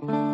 Mm-hmm.